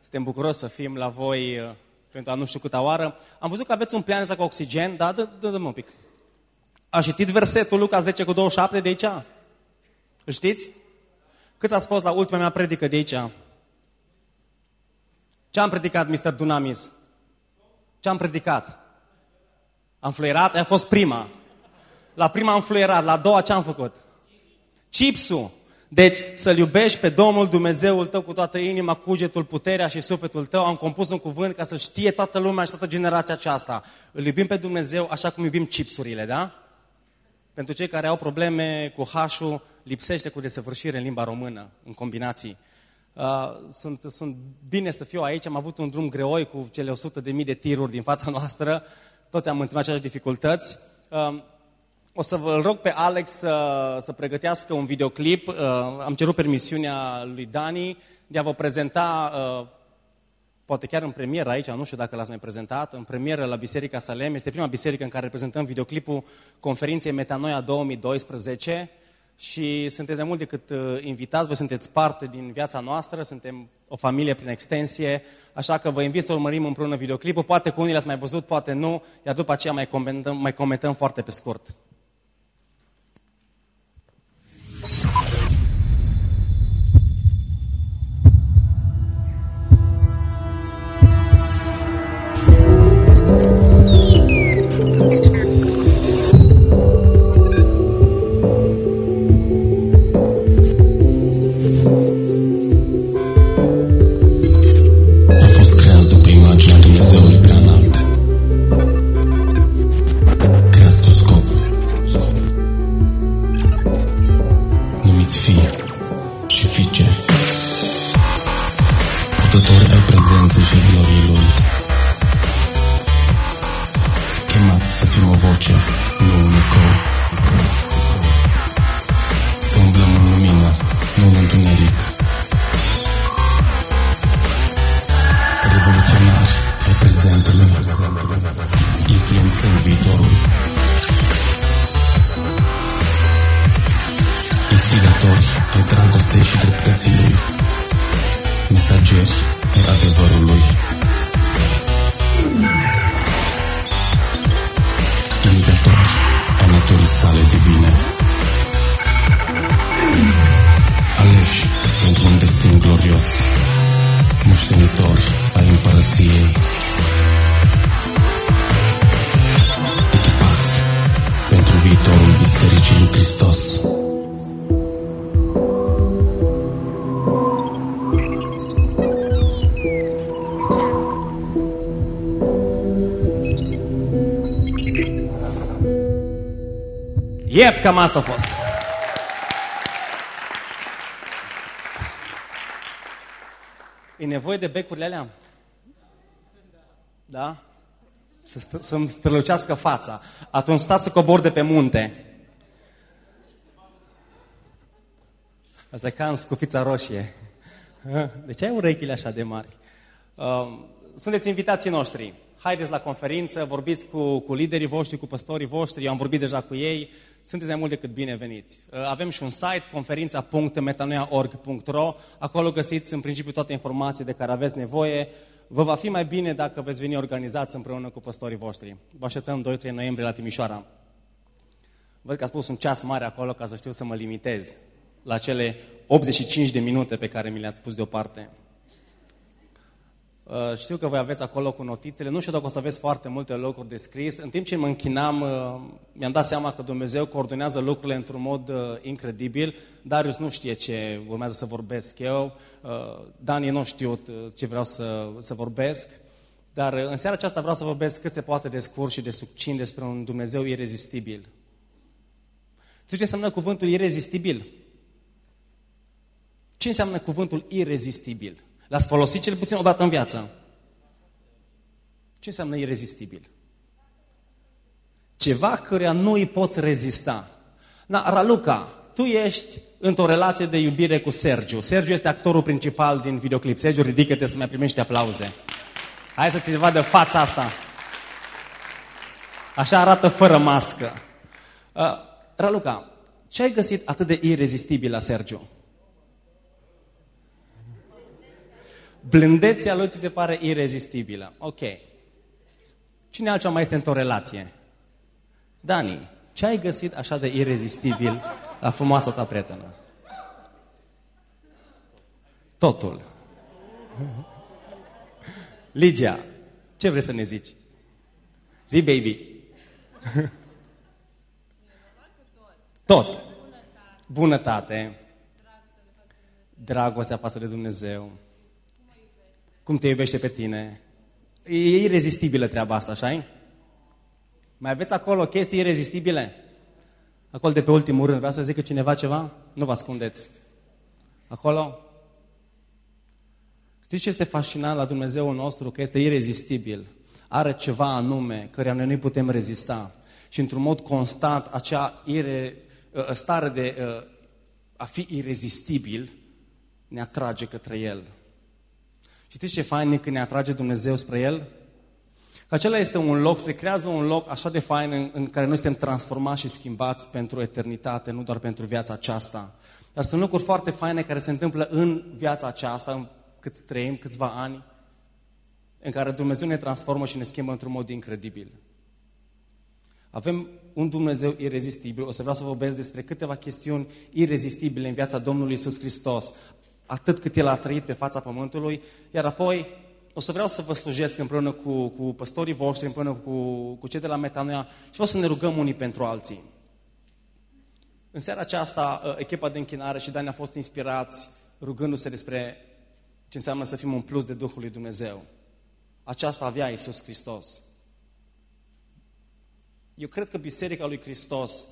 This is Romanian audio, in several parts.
Suntem bucuros să fim la voi uh, pentru a nu știu câta oară. Am văzut că aveți un plan cu oxigen, da? Dă, dă, dă un pic. A citit versetul Luca 10 cu 27 de aici? Îl știți? Câți ați fost la ultima mea predică de aici? Ce am predicat, Mr. Dunamis? Ce am predicat? Am fluierat? A fost prima. La prima am fluierat, la a doua ce am făcut? Chipsul. Deci să-L iubești pe Domnul Dumnezeul tău cu toată inima, cugetul, puterea și sufletul tău. Am compus un cuvânt ca să știe toată lumea și toată generația aceasta. Îl iubim pe Dumnezeu așa cum iubim chipsurile, da? Pentru cei care au probleme cu H-ul, lipsește cu desăvârșire în limba română, în combinații. Uh, sunt, sunt bine să fiu aici, am avut un drum greoi cu cele 100 de mii de tiruri din fața noastră, toți am întâlnit aceleași dificultăți. Uh, o să vă rog pe Alex să, să pregătească un videoclip. Uh, am cerut permisiunea lui Dani de a vă prezenta, uh, poate chiar în premieră aici, nu știu dacă l-ați mai prezentat, în premieră la Biserica Salem. Este prima biserică în care prezentăm videoclipul conferinței Metanoia 2012 și sunteți de mult decât uh, invitați, voi sunteți parte din viața noastră, suntem o familie prin extensie, așa că vă invit să urmărim împreună videoclipul. Poate cu unii l-ați mai văzut, poate nu, iar după aceea mai comentăm, mai comentăm foarte pe scurt. Cam asta a fost. E nevoie de becurile alea? Da? Să să-mi strălucească fața. Atunci stați să cobor de pe munte. Asta e ca în scufița roșie. De ce ai urechile așa de mari? Um, sunteți invitații noștri haideți la conferință, vorbiți cu, cu liderii voștri, cu păstorii voștri, eu am vorbit deja cu ei, sunteți mai mult decât bineveniți. Uh, avem și un site, conferința.metanoiaorg.ro, acolo găsiți în principiu toate informații de care aveți nevoie. Vă va fi mai bine dacă veți veni organizați împreună cu păstorii voștri. Vă așteptăm 2-3 noiembrie la Timișoara. Văd că a spus un ceas mare acolo ca să știu să mă limitez la cele 85 de minute pe care mi le-ați pus deoparte. Uh, știu că voi aveți acolo cu notițele, nu știu dacă o să aveți foarte multe locuri de scris. În timp ce mă închinam, uh, mi-am dat seama că Dumnezeu coordonează lucrurile într-un mod uh, incredibil. Darius nu știe ce urmează să vorbesc eu, Dani nu știut ce vreau să, să vorbesc, dar în seara aceasta vreau să vorbesc cât se poate de scurt și de succint despre un Dumnezeu irezistibil. Știi ce înseamnă cuvântul irezistibil? Ce înseamnă cuvântul irezistibil? L-ați folosit cel puțin o dată în viață. Ce înseamnă irezistibil? Ceva căreia nu îi poți rezista. Na, Raluca, tu ești într-o relație de iubire cu Sergiu. Sergiu este actorul principal din videoclip. Sergiu, ridică-te să mai primești aplauze. Hai să ți vadă fața asta. Așa arată fără mască. Uh, Raluca, ce ai găsit atât de irezistibil la Sergiu? Blândețea lui ți se pare irezistibilă. Ok. Cine altceva mai este într-o relație? Dani, ce ai găsit așa de irezistibil la frumoasa ta prietenă? Totul. Ligia, ce vrei să ne zici? Zi, baby. Tot. Bunătate. Dragostea față de Dumnezeu. Cum te iubește pe tine. E irezistibilă treaba asta, așa Mai aveți acolo chestii irezistibile? Acolo de pe ultimul rând, vreau să zică cineva ceva? Nu vă ascundeți. Acolo? Știți ce este fascinant la Dumnezeu nostru? Că este irezistibil. Are ceva anume care noi nu putem rezista. Și într-un mod constant, acea ire, ă, stare de ă, a fi irezistibil ne atrage către El. Știți ce fain e când ne atrage Dumnezeu spre El? Că acela este un loc, se creează un loc așa de fain în, în care noi suntem transformați și schimbați pentru eternitate, nu doar pentru viața aceasta. Dar sunt lucruri foarte faine care se întâmplă în viața aceasta, în cât trăim, câțiva ani, în care Dumnezeu ne transformă și ne schimbă într-un mod incredibil. Avem un Dumnezeu irezistibil. O să vreau să vorbesc despre câteva chestiuni irezistibile în viața Domnului Isus Hristos, atât cât El a trăit pe fața Pământului, iar apoi o să vreau să vă slujesc împreună cu, cu păstorii voștri, împreună cu, cu cei de la Metanoia și vreau să ne rugăm unii pentru alții. În seara aceasta, ă, echipa de închinare și Dani a fost inspirați rugându-se despre ce înseamnă să fim un plus de Duhul lui Dumnezeu. Aceasta avea Iisus Hristos. Eu cred că Biserica lui Hristos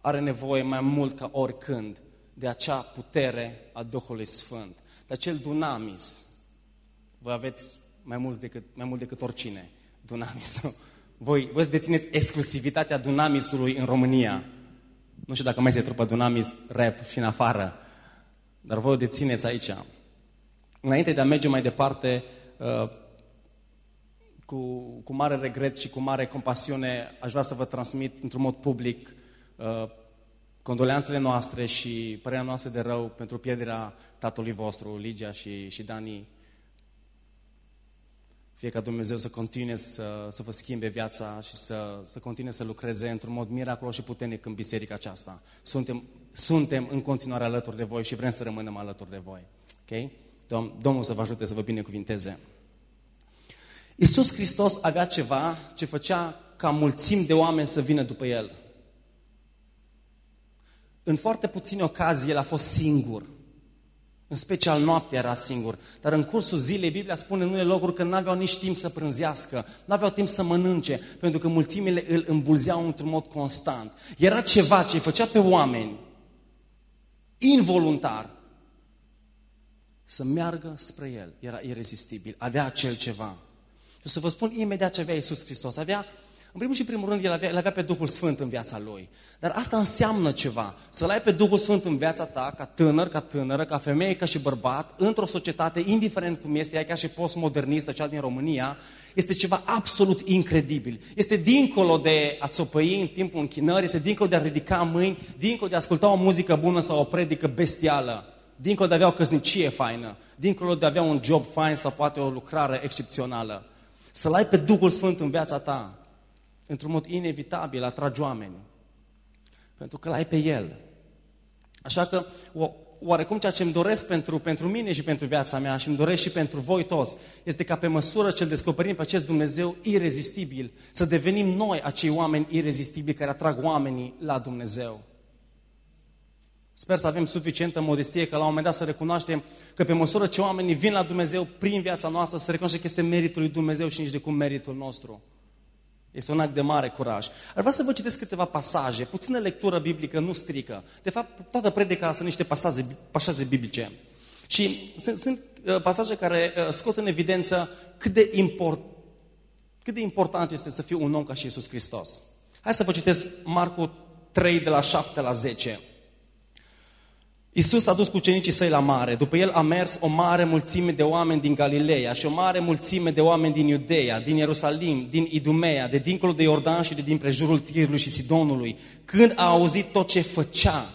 are nevoie mai mult ca oricând de acea putere a Duhului Sfânt, de acel dunamis. Voi aveți mai mult decât, mai mult decât oricine dunamisul. Voi, voi dețineți exclusivitatea dunamisului în România. Nu știu dacă mai este trupă dunamis, rap și în afară, dar voi o dețineți aici. Înainte de a merge mai departe, uh, cu, cu mare regret și cu mare compasiune, aș vrea să vă transmit într-un mod public uh, condoleanțele noastre și părerea noastră de rău pentru pierderea tatălui vostru, Ligia și, și Dani. Fie ca Dumnezeu să continue să, să vă schimbe viața și să, să continue să lucreze într-un mod miraculos și puternic în biserica aceasta. Suntem, suntem în continuare alături de voi și vrem să rămânem alături de voi. Ok? Dom Domnul să vă ajute să vă binecuvinteze. Iisus Hristos avea ceva ce făcea ca mulțimi de oameni să vină după El. În foarte puține ocazii El a fost singur. În special noaptea era singur. Dar în cursul zilei, Biblia spune în unele locuri că nu aveau nici timp să prânzească, nu aveau timp să mănânce, pentru că mulțimile îl îmbulzeau într-un mod constant. Era ceva ce îi făcea pe oameni, involuntar, să meargă spre El. Era irezistibil, avea acel ceva. Și o să vă spun imediat ce avea Iisus Hristos. Avea, în primul și primul rând, El avea, el avea pe Duhul Sfânt în viața Lui. Dar asta înseamnă ceva. Să-L ai pe Duhul Sfânt în viața ta, ca tânăr, ca tânără, ca femeie, ca și bărbat, într-o societate, indiferent cum este, ea ca și postmodernistă, cea din România, este ceva absolut incredibil. Este dincolo de a țopăi în timpul închinării, este dincolo de a ridica mâini, dincolo de a asculta o muzică bună sau o predică bestială dincolo de a avea o căsnicie faină, dincolo de a avea un job fain sau poate o lucrare excepțională. Să-L ai pe Duhul Sfânt în viața ta, într-un mod inevitabil, atragi oameni. Pentru că l-ai pe El. Așa că, oarecum ceea ce îmi doresc pentru, pentru mine și pentru viața mea și îmi doresc și pentru voi toți, este ca pe măsură ce îl descoperim pe acest Dumnezeu irezistibil, să devenim noi acei oameni irezistibili care atrag oamenii la Dumnezeu. Sper să avem suficientă modestie că la un moment dat să recunoaștem că pe măsură ce oamenii vin la Dumnezeu prin viața noastră, să recunoaște că este meritul lui Dumnezeu și nici de cum meritul nostru. Este un act de mare curaj. Ar vrea să vă citesc câteva pasaje. Puțină lectură biblică nu strică. De fapt, toată predica sunt niște pasaje, pasaje biblice. Și sunt, sunt uh, pasaje care uh, scot în evidență cât de, import, cât de important este să fii un om ca și Iisus Hristos. Hai să vă citesc Marcu 3 de la 7 la 10. Iisus a dus cu ucenicii săi la mare. După el a mers o mare mulțime de oameni din Galileea și o mare mulțime de oameni din Iudeea, din Ierusalim, din Idumea, de dincolo de Iordan și de din prejurul Tirului și Sidonului. Când a auzit tot ce făcea,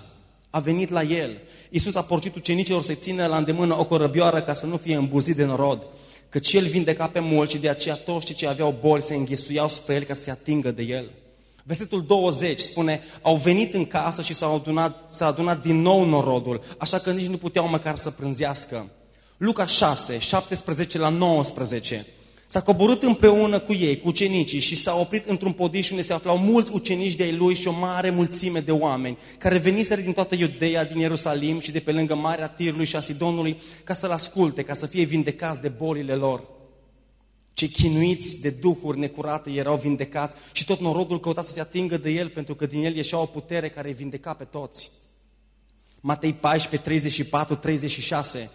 a venit la el. Iisus a porcit ucenicilor să țină la îndemână o corăbioară ca să nu fie îmbuzit de norod, căci El vindeca pe mulți și de aceea toți cei ce aveau boli se înghesuiau spre El ca să se atingă de El. Versetul 20 spune, au venit în casă și s-au adunat, s-a adunat din nou norodul, așa că nici nu puteau măcar să prânzească. Luca 6, 17 la 19. S-a coborât împreună cu ei, cu ucenicii și s-a oprit într-un podiș unde se aflau mulți ucenici de ai lui și o mare mulțime de oameni care veniseră din toată Iudeea, din Ierusalim și de pe lângă Marea Tirului și a Sidonului ca să-l asculte, ca să fie vindecați de bolile lor. Cei chinuiți de duhuri necurate erau vindecați și tot norodul căuta să se atingă de el pentru că din el ieșea o putere care îi vindeca pe toți. Matei 14, 34, 36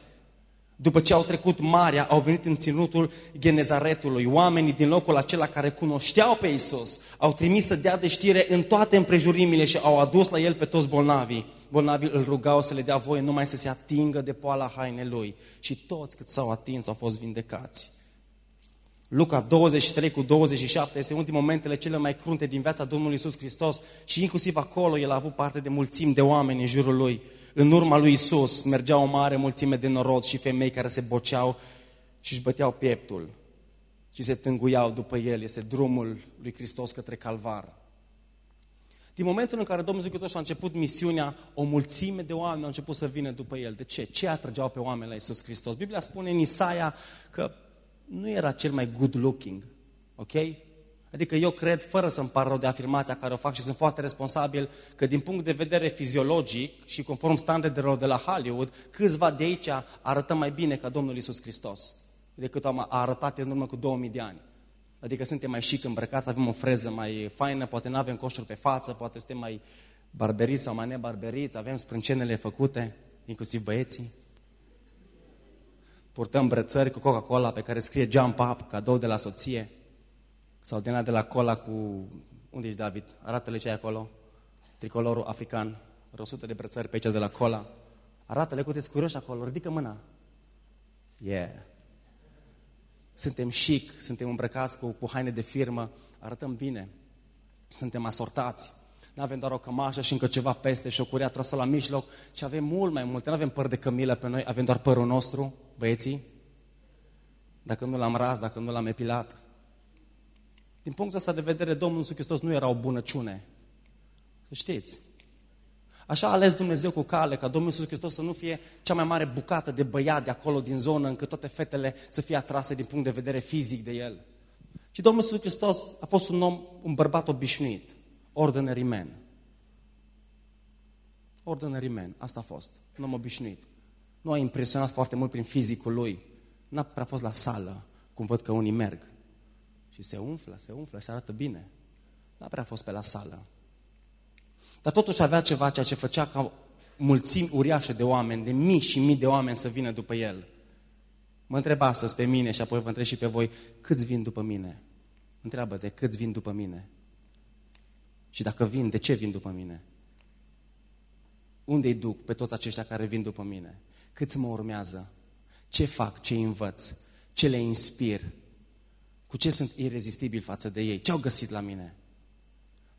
după ce au trecut marea, au venit în ținutul Genezaretului. Oamenii din locul acela care cunoșteau pe Isus au trimis să dea de știre în toate împrejurimile și au adus la el pe toți bolnavii. Bolnavii îl rugau să le dea voie numai să se atingă de poala hainelui. Și toți cât s-au atins au fost vindecați. Luca 23 cu 27 este unul din momentele cele mai crunte din viața Domnului Isus Hristos și inclusiv acolo el a avut parte de mulțimi de oameni în jurul lui. În urma lui Isus mergea o mare mulțime de norod și femei care se boceau și își băteau pieptul și se tânguiau după el. Este drumul lui Hristos către Calvar. Din momentul în care Domnul Hristos a început misiunea, o mulțime de oameni au început să vină după el. De ce? Ce atrăgeau pe oameni la Isus Hristos? Biblia spune în Isaia că nu era cel mai good looking, ok? Adică eu cred, fără să-mi par rău de afirmația care o fac și sunt foarte responsabil, că din punct de vedere fiziologic și conform standardelor de la Hollywood, câțiva de aici arătăm mai bine ca Domnul Isus Hristos decât am arătat în urmă cu 2000 de ani. Adică suntem mai chic îmbrăcați, avem o freză mai faină, poate nu avem coșuri pe față, poate suntem mai barberiți sau mai nebarberiți, avem sprâncenele făcute, inclusiv băieții. Purtăm brățări cu Coca-Cola pe care scrie Jump Up, cadou de la soție. Sau din de la cola cu... Unde ești, David? Arată-le ce ai acolo. Tricolorul african. Vreo 100 de brățări pe aici de la cola. Arată-le cu curioși acolo. Ridică mâna. Yeah. Suntem chic, suntem îmbrăcați cu, cu haine de firmă, arătăm bine. Suntem asortați. Nu avem doar o cămașă și încă ceva peste și o curea trasă la mijloc, ci avem mult mai multe. Nu avem păr de cămilă pe noi, avem doar părul nostru, băieții. Dacă nu l-am ras, dacă nu l-am epilat. Din punctul ăsta de vedere, Domnul Iisus Hristos nu era o bunăciune. Să știți. Așa a ales Dumnezeu cu cale ca Domnul Iisus Hristos să nu fie cea mai mare bucată de băiat de acolo din zonă, încât toate fetele să fie atrase din punct de vedere fizic de el. Și Domnul Iisus Hristos a fost un om, un bărbat obișnuit, ordinary man. Ordinary man, asta a fost, un om obișnuit. Nu a impresionat foarte mult prin fizicul lui. N-a prea fost la sală, cum văd că unii merg. Și se umflă, se umflă și arată bine. N-a prea fost pe la sală. Dar totuși avea ceva ceea ce făcea ca mulțimi uriașe de oameni, de mii și mii de oameni să vină după el. Mă întreb astăzi pe mine și apoi vă întreb și pe voi, câți vin după mine? Întreabă-te, câți vin după mine? Și dacă vin, de ce vin după mine? Unde îi duc pe toți aceștia care vin după mine? Câți mă urmează? Ce fac? Ce învăț? Ce le inspir? Cu ce sunt irezistibil față de ei? Ce au găsit la mine?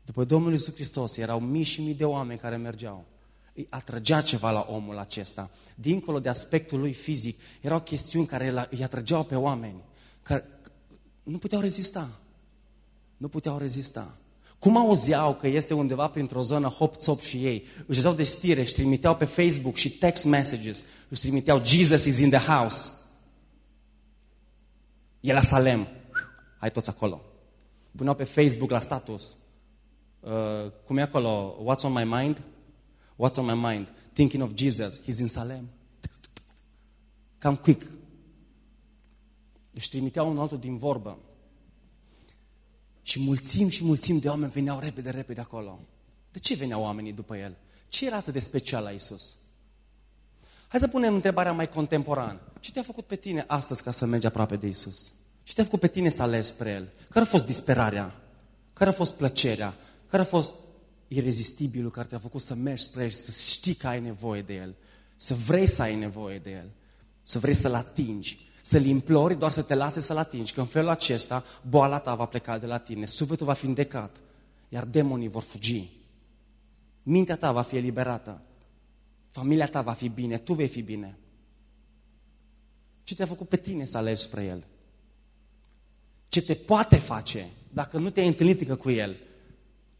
După Domnul Iisus Hristos erau mii și mii de oameni care mergeau. Îi atrăgea ceva la omul acesta. Dincolo de aspectul lui fizic, erau chestiuni care îi atrăgeau pe oameni. Care nu puteau rezista. Nu puteau rezista. Cum auzeau că este undeva printr-o zonă hop-top și ei? Își dau de stire, își trimiteau pe Facebook și text messages, își trimiteau Jesus is in the house. E la Salem hai toți acolo. Puneau pe Facebook la status. Uh, cum e acolo? What's on my mind? What's on my mind? Thinking of Jesus. He's in Salem. Cam quick. Își trimiteau un altul din vorbă. Și mulțim și mulțim de oameni veneau repede, repede acolo. De ce veneau oamenii după el? Ce era atât de special la Isus? Hai să punem întrebarea mai contemporană. Ce te-a făcut pe tine astăzi ca să mergi aproape de Isus? Și te-a făcut pe tine să alegi spre El. Care a fost disperarea? Care a fost plăcerea? Care a fost irezistibilul care te-a făcut să mergi spre El, să știi că ai nevoie de El, să vrei să ai nevoie de El, să vrei să-L atingi, să-L implori doar să te lase să-L atingi, că în felul acesta boala ta va pleca de la tine, sufletul va fi îndecat, iar demonii vor fugi. Mintea ta va fi eliberată. Familia ta va fi bine, tu vei fi bine. Ce te-a făcut pe tine să alegi spre El? Ce te poate face dacă nu te-ai întâlnit încă cu El?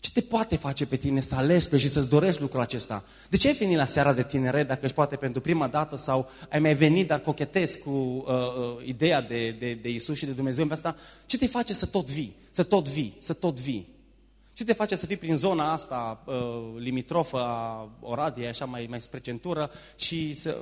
Ce te poate face pe tine să alegi spre și să-ți dorești lucrul acesta? De ce ai venit la seara de tineret dacă ești poate pentru prima dată sau ai mai venit, dar cochetezi cu uh, uh, ideea de, de, de Isus și de Dumnezeu în asta? Ce te face să tot vii, să tot vii, să tot vii? Ce te face să fii prin zona asta uh, limitrofă a Oradiei, așa mai, mai spre centură și să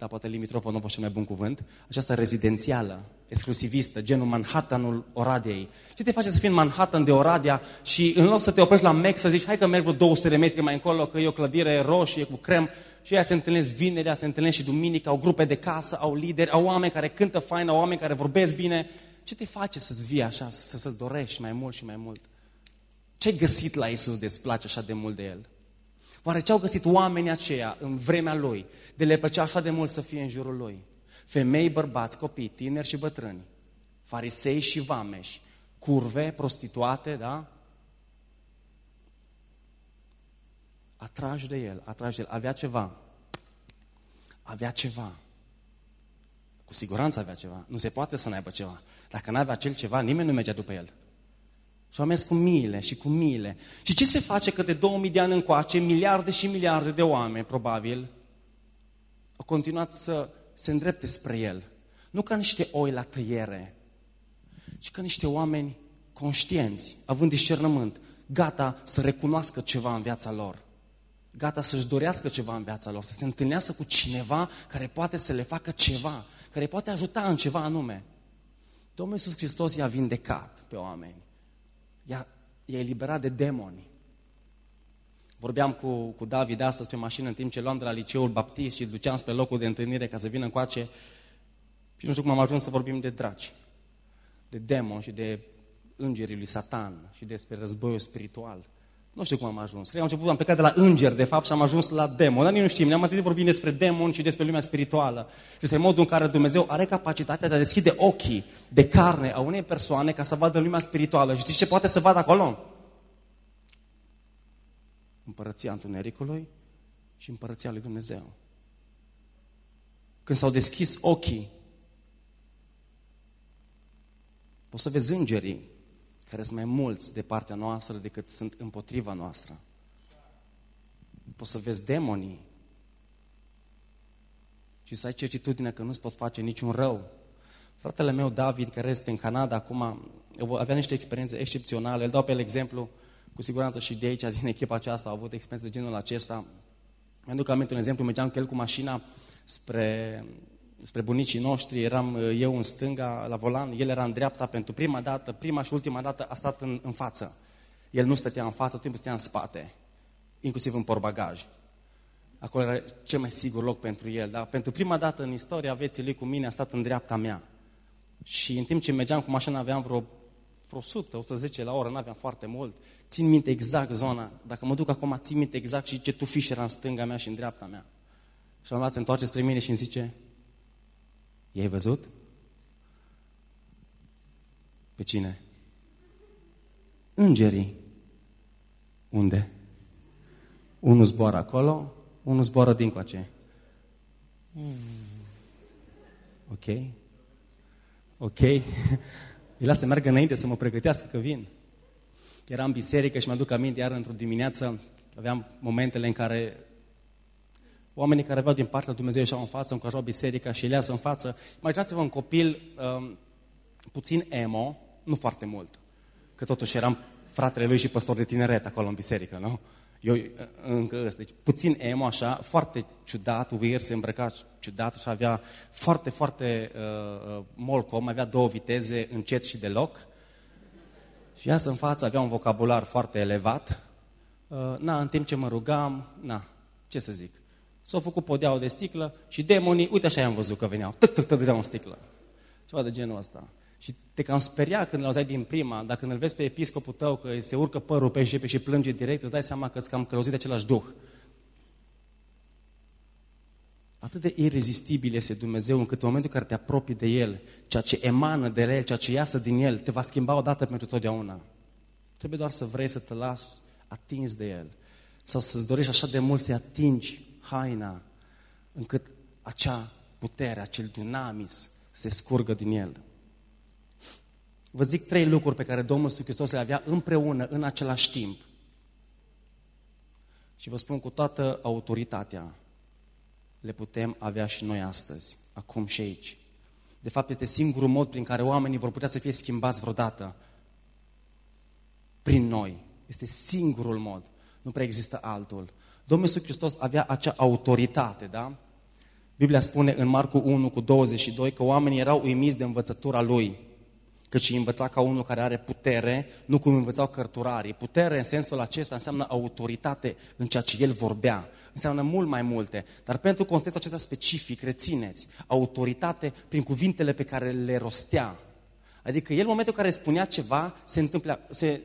dar poate limitrofă nu fost cel mai bun cuvânt, această rezidențială, exclusivistă, genul Manhattanul Oradiei. Ce te face să fii în Manhattan de Oradea și în loc să te oprești la Mac să zici, hai că merg vreo 200 de metri mai încolo, că e o clădire roșie cu crem, și ea se întâlnesc vinerea, se întâlnesc și duminică, au grupe de casă, au lideri, au oameni care cântă fain, au oameni care vorbesc bine. Ce te face să-ți vii așa, să, să-ți dorești mai mult și mai mult? Ce ai găsit la Isus de îți place așa de mult de El? Oare ce au găsit oamenii aceia în vremea lui de le plăcea așa de mult să fie în jurul lui? Femei, bărbați, copii, tineri și bătrâni, farisei și vameși, curve, prostituate, da? Atrași de el, atrași de el. Avea ceva. Avea ceva. Cu siguranță avea ceva. Nu se poate să n-aibă ceva. Dacă n-avea acel ceva, nimeni nu mergea după el. Și au mers cu miile și cu miile. Și ce se face că de 2000 de ani încoace, miliarde și miliarde de oameni, probabil, au continuat să se îndrepte spre el. Nu ca niște oi la tăiere, ci ca niște oameni conștienți, având discernământ, gata să recunoască ceva în viața lor. Gata să-și dorească ceva în viața lor, să se întâlnească cu cineva care poate să le facă ceva, care poate ajuta în ceva anume. Domnul Iisus Hristos i-a vindecat pe oameni i-a, i-a eliberat de demoni. Vorbeam cu, cu David astăzi pe mașină în timp ce luam de la liceul baptist și duceam spre locul de întâlnire ca să vină încoace și nu știu cum am ajuns să vorbim de draci, de demoni și de îngerii lui Satan și despre războiul spiritual. Nu știu cum am ajuns. Cred că am început, am plecat de la înger, de fapt, și am ajuns la demon. Dar nici nu știm. Ne-am atât vorbim despre demon și despre lumea spirituală. Și despre modul în care Dumnezeu are capacitatea de a deschide ochii de carne a unei persoane ca să vadă lumea spirituală. Și știți ce poate să vadă acolo? Împărăția întunericului și împărăția lui Dumnezeu. Când s-au deschis ochii, poți să vezi îngerii care sunt mai mulți de partea noastră decât sunt împotriva noastră. Poți să vezi demonii și să ai certitudine că nu-ți pot face niciun rău. Fratele meu, David, care este în Canada acum, avea niște experiențe excepționale. Îl dau pe el exemplu, cu siguranță și de aici, din echipa aceasta, au avut experiențe de genul acesta. Mi-aduc aminte un exemplu, mergeam cu el cu mașina spre spre bunicii noștri, eram uh, eu în stânga la volan, el era în dreapta pentru prima dată, prima și ultima dată a stat în, în față. El nu stătea în față, timpul stătea în spate, inclusiv în porbagaj. Acolo era cel mai sigur loc pentru el, dar pentru prima dată în istoria vieții lui cu mine a stat în dreapta mea. Și în timp ce mergeam cu mașina aveam vreo, vreo 100, 110 la oră, nu aveam foarte mult. Țin minte exact zona. Dacă mă duc acum, țin minte exact și ce tufiș era în stânga mea și în dreapta mea. Și am luat, se întoarce spre mine și îmi zice, I-ai văzut? Pe cine? Îngerii. Unde? Unul zboară acolo, unul zboară dincoace. Ok? Ok? Îi lasă meargă înainte să mă pregătească că vin. Eram în biserică și mă aduc aminte iar într-o dimineață, aveam momentele în care oamenii care aveau din partea lui Dumnezeu ieșeau în față, încurajau biserica și ileasă în față. Imaginați-vă un copil um, puțin emo, nu foarte mult, că totuși eram fratele lui și păstor de tineret acolo în biserică, nu? Eu uh, încă ăsta. Deci puțin emo așa, foarte ciudat, weird, se îmbrăca ciudat și avea foarte, foarte uh, uh, molcom, avea două viteze, încet și deloc. Și iasă în față, avea un vocabular foarte elevat. Uh, na, în timp ce mă rugam, na, ce să zic, S-au făcut podeaua de sticlă și demonii, uite așa i-am văzut că veneau, tăc, tăc, tăc, dădeau în sticlă. Ceva de genul ăsta. Și te cam speria când l-auzeai din prima, dacă îl vezi pe episcopul tău că se urcă părul pe și plânge direct, îți dai seama că sunt cam călăuzit de același duh. Atât de irezistibil este Dumnezeu încât în momentul în care te apropii de El, ceea ce emană de El, ceea ce iasă din El, te va schimba odată pentru totdeauna. Trebuie doar să vrei să te lași atins de El. Sau să-ți dorești așa de mult să-i atingi haina, încât acea putere, acel dunamis se scurgă din el. Vă zic trei lucruri pe care Domnul Iisus Hristos le avea împreună, în același timp. Și vă spun cu toată autoritatea, le putem avea și noi astăzi, acum și aici. De fapt, este singurul mod prin care oamenii vor putea să fie schimbați vreodată. Prin noi. Este singurul mod. Nu prea există altul. Domnul Iisus Hristos avea acea autoritate, da? Biblia spune în Marcu 1 cu 22 că oamenii erau uimiți de învățătura lui, căci îi învăța ca unul care are putere, nu cum învățau cărturarii. Putere în sensul acesta înseamnă autoritate în ceea ce el vorbea. Înseamnă mult mai multe. Dar pentru contextul acesta specific, rețineți, autoritate prin cuvintele pe care le rostea. Adică el în momentul în care spunea ceva, se, întâmplă, se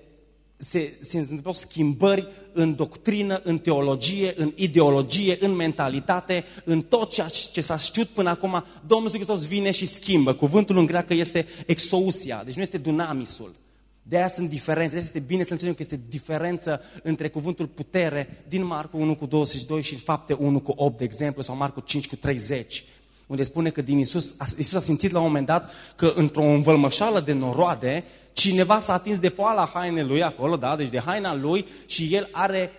se, se întâmplau schimbări în doctrină, în teologie, în ideologie, în mentalitate, în tot ceea ce s-a știut până acum. Domnul Hristos vine și schimbă. Cuvântul în greacă este exousia, deci nu este dunamisul. De aia sunt diferențe. De aia este bine să înțelegem că este diferență între cuvântul putere din Marcu 1 cu 22 și fapte 1 cu 8, de exemplu, sau Marcu 5 cu 30 unde spune că din Isus, Isus a simțit la un moment dat că într-o învălmășală de noroade, cineva s-a atins de poala hainelui acolo, da, deci de haina lui și el are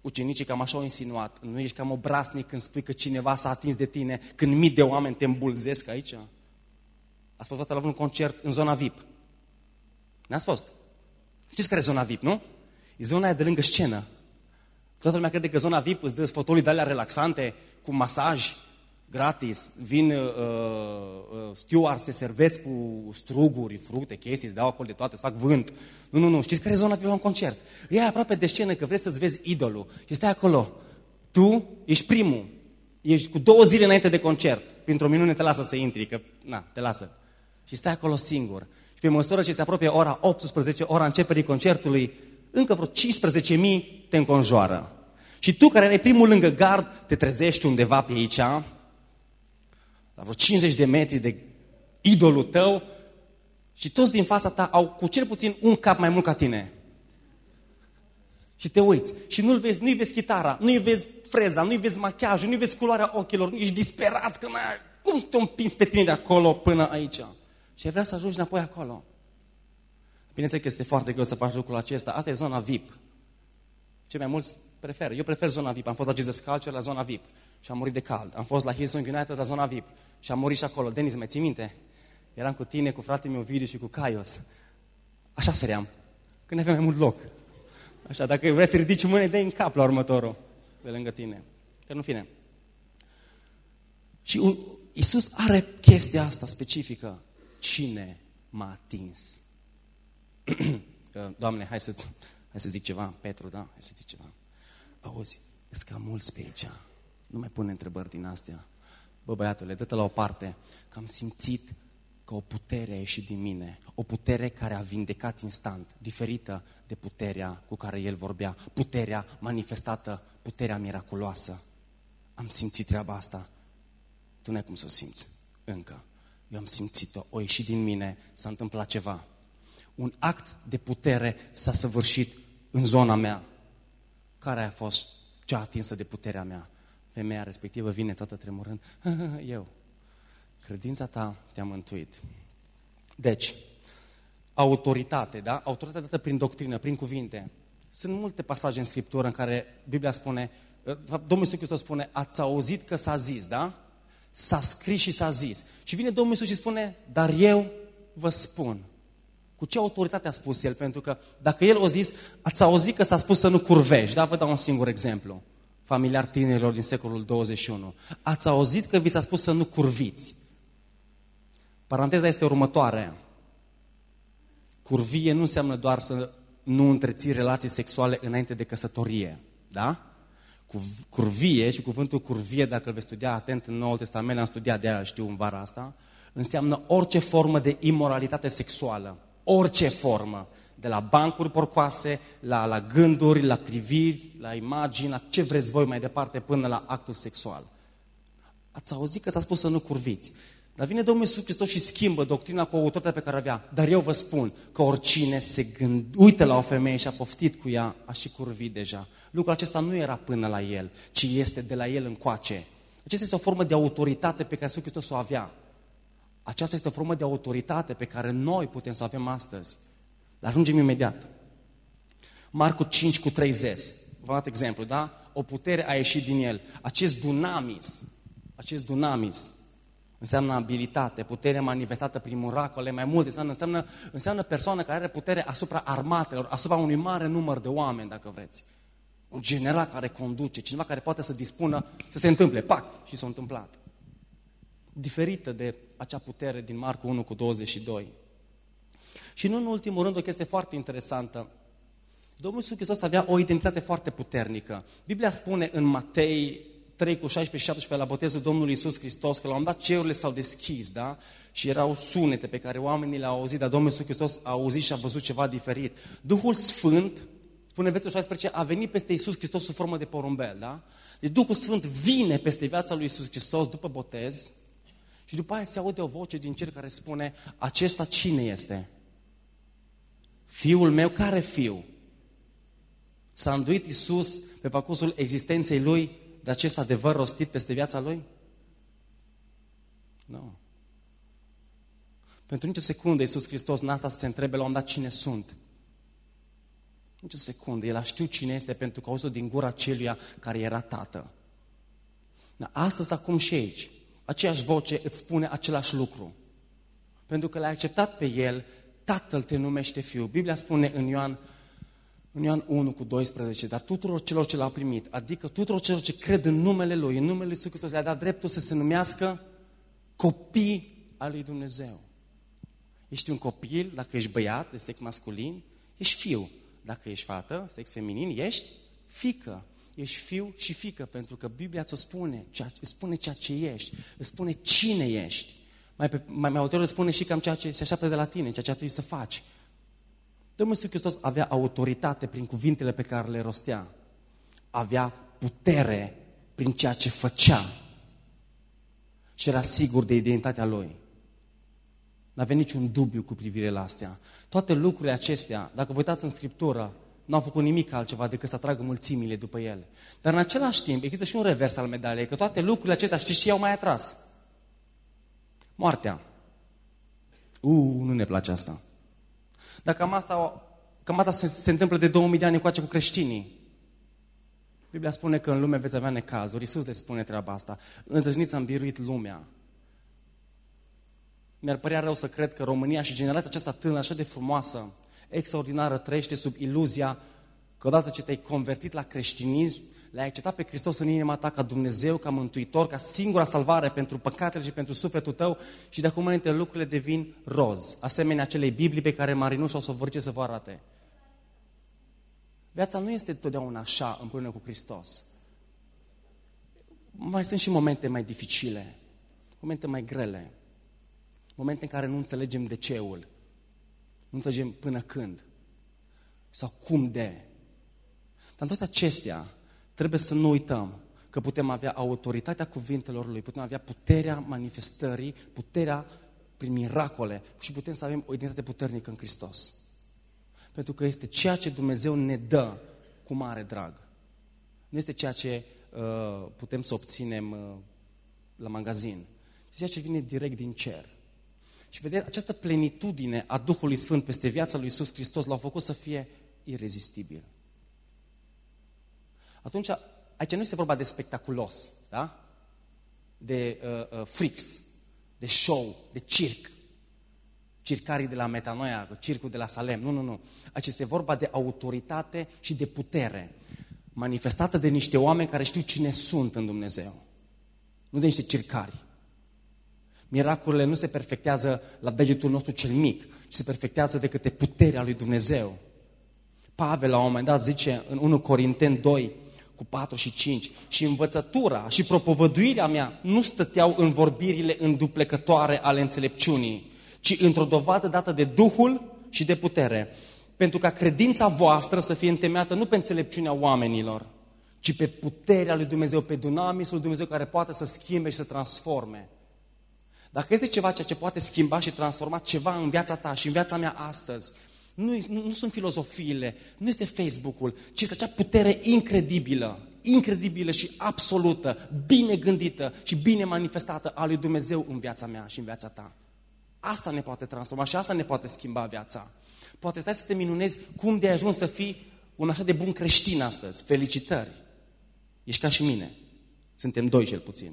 Ucenicii cam așa au insinuat. Nu ești cam obraznic când spui că cineva s-a atins de tine, când mii de oameni te îmbulzesc aici? Ați fost la un concert în zona VIP. N-ați fost? Știți care e zona VIP, nu? E zona aia de lângă scenă. Toată lumea crede că zona VIP îți dă fotolii de alea relaxante, cu masaj, gratis, vin uh, uh, stewards, te servesc cu struguri, fructe, chestii, îți dau acolo de toate, îți fac vânt. Nu, nu, nu, știți care e zona pe un concert? E aproape de scenă că vrei să-ți vezi idolul și stai acolo. Tu ești primul, ești cu două zile înainte de concert, printr-o minune te lasă să intri, că, na, te lasă. Și stai acolo singur. Și pe măsură ce se apropie ora 18, ora începerii concertului, încă vreo 15.000 te înconjoară. Și tu care erai primul lângă gard, te trezești undeva pe aici, la vreo 50 de metri de idolul tău și toți din fața ta au cu cel puțin un cap mai mult ca tine. Și te uiți și nu-l vezi, nu-i vezi chitara, nu-i vezi freza, nu-i vezi machiajul, nu-i vezi culoarea ochilor, ești disperat că mai, cum te împins pe tine de acolo până aici? Și ai vrea să ajungi înapoi acolo. Bineînțeles că este foarte greu să faci lucrul acesta. Asta e zona VIP. Cei mai mulți preferă. Eu prefer zona VIP. Am fost la Jesus Culture, la zona VIP și am murit de cald. Am fost la Hillsong United, la zona VIP și am murit și acolo. Denis, mai ții minte? Eram cu tine, cu fratele meu Vidiu și cu Caios. Așa săream. Când aveam mai mult loc. Așa, dacă vrei să ridici mâine, dai în cap la următorul de lângă tine. Că nu fine. Și Isus are chestia asta specifică. Cine m-a atins? Doamne, hai, să hai să zic ceva. Petru, da? Hai să zic ceva. Auzi, sunt cam mulți pe aici. Nu mai pune întrebări din astea. Bă, băiatule, dă-te la o parte, că am simțit că o putere a ieșit din mine. O putere care a vindecat instant, diferită de puterea cu care el vorbea. Puterea manifestată, puterea miraculoasă. Am simțit treaba asta. Tu nu ai cum să o simți încă. Eu am simțit-o, o ieșit din mine, s-a întâmplat ceva. Un act de putere s-a săvârșit în zona mea. Care a fost cea atinsă de puterea mea? Femeia respectivă vine toată tremurând, eu. Credința ta te-a mântuit. Deci, autoritate, da? Autoritate dată prin doctrină, prin cuvinte. Sunt multe pasaje în Scriptură în care Biblia spune, de fapt, Domnul Iisus Hristos spune, ați auzit că s-a zis, da? S-a scris și s-a zis. Și vine Domnul Iisus și spune, dar eu vă spun. Cu ce autoritate a spus El? Pentru că dacă El o zis, ați auzit că s-a spus să nu curvești, da? Vă dau un singur exemplu familiar tinerilor din secolul 21. Ați auzit că vi s-a spus să nu curviți. Paranteza este următoarea. Curvie nu înseamnă doar să nu întreții relații sexuale înainte de căsătorie. Da? Curvie și cuvântul curvie, dacă îl veți studia atent în Noul Testament, am studiat de aia, știu în vara asta, înseamnă orice formă de imoralitate sexuală. Orice formă de la bancuri porcoase, la, la gânduri, la priviri, la imagini, la ce vreți voi mai departe, până la actul sexual. Ați auzit că s-a spus să nu curviți. Dar vine Domnul Iisus Hristos și schimbă doctrina cu autoritatea pe care avea. Dar eu vă spun că oricine se gând, uită la o femeie și a poftit cu ea, a și curvit deja. Lucrul acesta nu era până la el, ci este de la el încoace. Aceasta este o formă de autoritate pe care Iisus Hristos o avea. Aceasta este o formă de autoritate pe care noi putem să o avem astăzi. Dar ajungem imediat. Marcu 5 cu 30. Vă dat exemplu, da? O putere a ieșit din el. Acest dunamis, acest dunamis, înseamnă abilitate, putere manifestată prin miracole, mai mult înseamnă, înseamnă, înseamnă persoană care are putere asupra armatelor, asupra unui mare număr de oameni, dacă vreți. Un general care conduce, cineva care poate să dispună, să se întâmple, pac, și s-a întâmplat. Diferită de acea putere din Marcu 1 cu 22. Și nu în ultimul rând, o chestie foarte interesantă. Domnul Iisus Hristos avea o identitate foarte puternică. Biblia spune în Matei 3 cu 16 și 17 la botezul Domnului Isus Hristos, că la un moment dat cerurile s-au deschis, da? Și erau sunete pe care oamenii le-au auzit, dar Domnul Isus Hristos a auzit și a văzut ceva diferit. Duhul Sfânt, spune versetul 16, a venit peste Isus Hristos sub formă de porumbel, da? Deci Duhul Sfânt vine peste viața lui Isus Hristos după botez și după aia se aude o voce din cer care spune, acesta cine este? Fiul meu, care fiu? S-a înduit Isus pe parcursul existenței lui de acest adevăr rostit peste viața lui? Nu. Pentru nicio secundă Iisus Hristos n-a stat să se întrebe la un dat cine sunt. Nici o secundă. El a știut cine este pentru că auzit din gura celuia care era tată. Dar astăzi, acum și aici, aceeași voce îți spune același lucru. Pentru că l-ai acceptat pe el, Tatăl te numește Fiu. Biblia spune în Ioan în Ioan 1 cu 12, dar tuturor celor ce l-au primit, adică tuturor celor ce cred în numele Lui, în numele Lui Hristos, le-a dat dreptul să se numească copii al lui Dumnezeu. Ești un copil, dacă ești băiat, de sex masculin, ești fiu. Dacă ești fată, sex feminin, ești fică. Ești fiu și fică, pentru că Biblia ți-o spune, ceea, îți spune ceea ce ești, îți spune cine ești. Mai, pe, mai, mai ulterior spune și cam ceea ce se așteaptă de la tine, ceea ce trebuie să faci. Domnul Iisus Hristos avea autoritate prin cuvintele pe care le rostea. Avea putere prin ceea ce făcea. Și era sigur de identitatea lui. Nu avea niciun dubiu cu privire la astea. Toate lucrurile acestea, dacă vă uitați în Scriptură, nu au făcut nimic altceva decât să atragă mulțimile după ele. Dar în același timp, există și un revers al medaliei, că toate lucrurile acestea, știți ce i-au mai atras? Moartea. Uu, nu ne place asta. Dar cam asta, cam asta se, se întâmplă de 2000 de ani încoace cu creștinii. Biblia spune că în lume veți avea necazuri. Iisus le spune treaba asta. Îndrăzniți am biruit lumea. Mi-ar părea rău să cred că România și generația aceasta tânără, așa de frumoasă, extraordinară, trăiește sub iluzia că odată ce te-ai convertit la creștinism, le-ai acceptat pe Hristos în inima ta ca Dumnezeu, ca Mântuitor, ca singura salvare pentru păcatele și pentru sufletul tău și de acum înainte lucrurile devin roz, asemenea acelei Biblii pe care Marinuș o să o să vă arate. Viața nu este totdeauna așa împreună cu Hristos. Mai sunt și momente mai dificile, momente mai grele, momente în care nu înțelegem de ceul, nu înțelegem până când sau cum de. Dar în toate acestea, trebuie să nu uităm că putem avea autoritatea cuvintelor Lui, putem avea puterea manifestării, puterea prin miracole și putem să avem o identitate puternică în Hristos. Pentru că este ceea ce Dumnezeu ne dă cu mare drag. Nu este ceea ce uh, putem să obținem uh, la magazin. Este ceea ce vine direct din cer. Și vedeți, această plenitudine a Duhului Sfânt peste viața lui Iisus Hristos l-a făcut să fie irezistibil atunci aici nu este vorba de spectaculos, da? de uh, uh, frix, de show, de circ. Circarii de la Metanoia, circul de la Salem. Nu, nu, nu. Aici este vorba de autoritate și de putere manifestată de niște oameni care știu cine sunt în Dumnezeu. Nu de niște circari. Miracolele nu se perfectează la degetul nostru cel mic, ci se perfectează de către puterea lui Dumnezeu. Pavel la un moment dat zice în 1 Corinteni 2, cu 4 și 5. Și învățătura și propovăduirea mea nu stăteau în vorbirile înduplecătoare ale înțelepciunii, ci într-o dovadă dată de Duhul și de putere. Pentru ca credința voastră să fie întemeiată nu pe înțelepciunea oamenilor, ci pe puterea lui Dumnezeu, pe dunamisul lui Dumnezeu care poate să schimbe și să transforme. Dacă este ceva ceea ce poate schimba și transforma ceva în viața ta și în viața mea astăzi, nu, nu, nu sunt filozofiile, nu este Facebook-ul, ci este acea putere incredibilă, incredibilă și absolută, bine gândită și bine manifestată a lui Dumnezeu în viața mea și în viața ta. Asta ne poate transforma și asta ne poate schimba viața. Poate stai să te minunezi cum de ajuns să fii un așa de bun creștin astăzi. Felicitări! Ești ca și mine. Suntem doi cel puțin.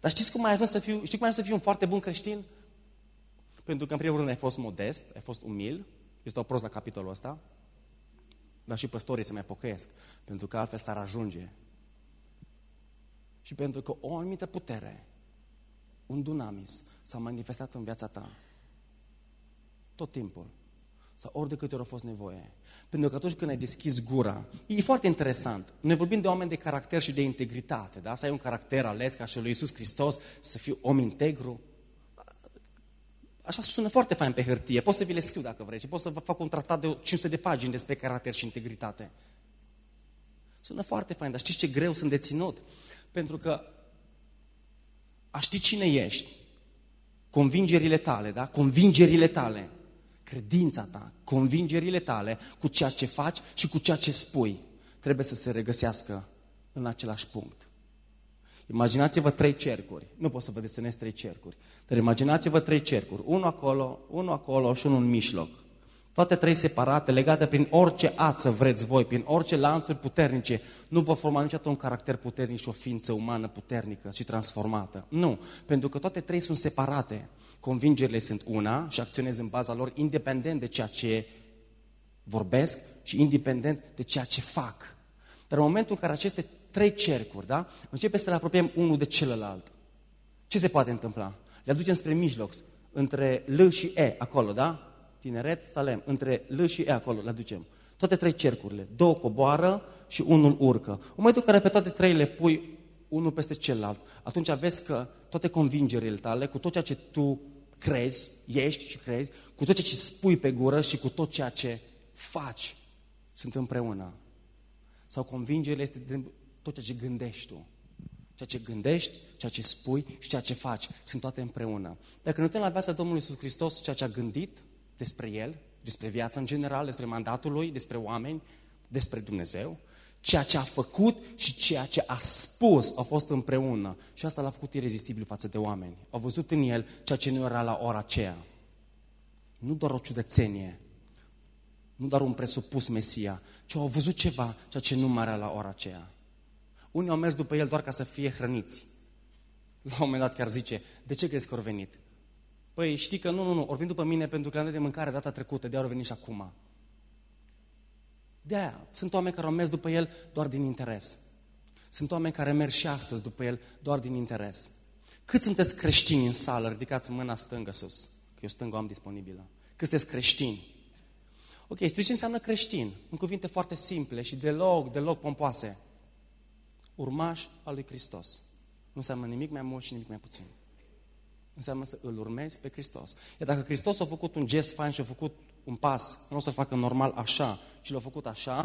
Dar știți cum ai ajuns să fiu, știi cum ai ajuns să fiu un foarte bun creștin? Pentru că în primul rând ai fost modest, ai fost umil, este o prost la capitolul ăsta, dar și păstorii se mai pocăiesc, pentru că altfel s-ar ajunge. Și pentru că o anumită putere, un dunamis, s-a manifestat în viața ta. Tot timpul. Sau ori de câte ori a fost nevoie. Pentru că atunci când ai deschis gura, e foarte interesant. Noi vorbim de oameni de caracter și de integritate, da? Să ai un caracter ales ca și lui Iisus Hristos, să fii om integru. Așa sună foarte fain pe hârtie. Pot să vi le scriu dacă vreți și pot să vă fac un tratat de 500 de pagini despre caracter și integritate. Sună foarte fain, dar știți ce greu sunt de ținut? Pentru că a ști cine ești, convingerile tale, da? Convingerile tale, credința ta, convingerile tale cu ceea ce faci și cu ceea ce spui, trebuie să se regăsească în același punct. Imaginați-vă trei cercuri. Nu pot să vă desenez trei cercuri. Dar imaginați-vă trei cercuri. Unul acolo, unul acolo și unul în mijloc. Toate trei separate, legate prin orice ață vreți voi, prin orice lanțuri puternice. Nu vă forma niciodată un caracter puternic și o ființă umană puternică și transformată. Nu, pentru că toate trei sunt separate. Convingerile sunt una și acționez în baza lor independent de ceea ce vorbesc și independent de ceea ce fac. Dar în momentul în care aceste trei cercuri, da, începe să le apropiem unul de celălalt. Ce se poate întâmpla? Le aducem spre mijloc, între L și E, acolo, da? Tineret, Salem, între L și E acolo, le aducem. Toate trei cercurile, două coboară și unul urcă. În momentul în care pe toate trei le pui unul peste celălalt, atunci vezi că toate convingerile tale, cu tot ceea ce tu crezi, ești și crezi, cu tot ceea ce spui pe gură și cu tot ceea ce faci, sunt împreună. Sau convingerile este de tot ceea ce gândești tu. Ceea ce gândești, ceea ce spui și ceea ce faci, sunt toate împreună. Dacă ne uităm la viața Domnului Iisus Hristos, ceea ce a gândit, despre El, despre viața în general, despre mandatul Lui, despre oameni, despre Dumnezeu. Ceea ce a făcut și ceea ce a spus au fost împreună. Și asta l-a făcut irezistibil față de oameni. Au văzut în El ceea ce nu era la ora aceea. Nu doar o ciudățenie, nu doar un presupus Mesia, ci au văzut ceva, ceea ce nu mai era la ora aceea. Unii au mers după El doar ca să fie hrăniți. La un moment dat chiar zice, de ce crezi că au venit? Păi știi că nu, nu, nu, ori vin după mine pentru că am de mâncare data trecută, de-aia au venit și acum. De aia, sunt oameni care au mers după el doar din interes. Sunt oameni care merg și astăzi după el doar din interes. Cât sunteți creștini în sală? Ridicați mâna stângă sus, că eu stângă am disponibilă. Cât sunteți creștini? Ok, știți ce înseamnă creștin? În cuvinte foarte simple și deloc, deloc pompoase. Urmaș al lui Hristos. Nu înseamnă nimic mai mult și nimic mai puțin înseamnă să îl urmezi pe Hristos. Iar dacă Hristos a făcut un gest fain și a făcut un pas, nu o să facă normal așa, și l-a făcut așa,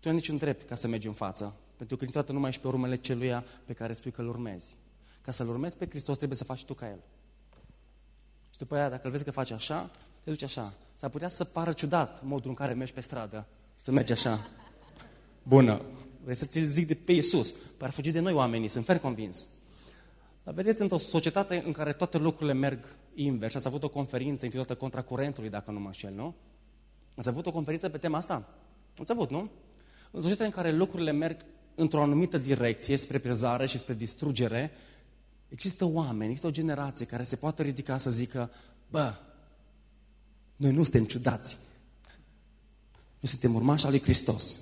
tu nu ai niciun drept ca să mergi în față. Pentru că niciodată nu mai ești pe urmele celuia pe care spui că îl urmezi. Ca să-L urmezi pe Hristos trebuie să faci tu ca El. Și după aia, dacă îl vezi că face așa, te duci așa. S-ar putea să pară ciudat modul în care mergi pe stradă, să mergi așa. Bună, vrei să ți zic de pe Iisus. Păi ar fugi de noi oamenii, sunt fer convins. Dar vedeți, într-o societate în care toate lucrurile merg invers, ați avut o conferință intitulată Contra curentului, dacă nu mă înșel, nu? Ați avut o conferință pe tema asta? Ați avut, nu? În societatea în care lucrurile merg într-o anumită direcție, spre prezare și spre distrugere, există oameni, există o generație care se poate ridica să zică, bă, noi nu suntem ciudați. Nu suntem urmași al lui Hristos.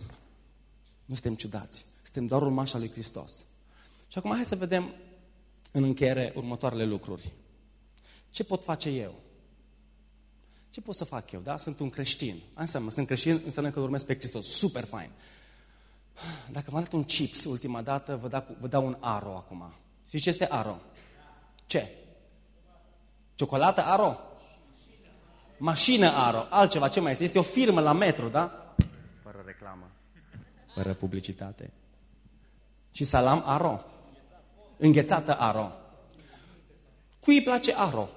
Nu suntem ciudați. Suntem doar urmași al lui Hristos. Și acum hai să vedem în încheiere următoarele lucruri. Ce pot face eu? Ce pot să fac eu? Da? Sunt un creștin. Asta înseamnă, sunt creștin, înseamnă că urmez pe Hristos. Super fain. Dacă v-am dat un chips ultima dată, vă dau, vă dau un aro acum. Știți ce este aro? Ce? Ciocolată aro? Mașină aro. Altceva, ce mai este? Este o firmă la metro, da? Fără reclamă. Fără publicitate. Și salam aro înghețată aro. Cui îi place aro?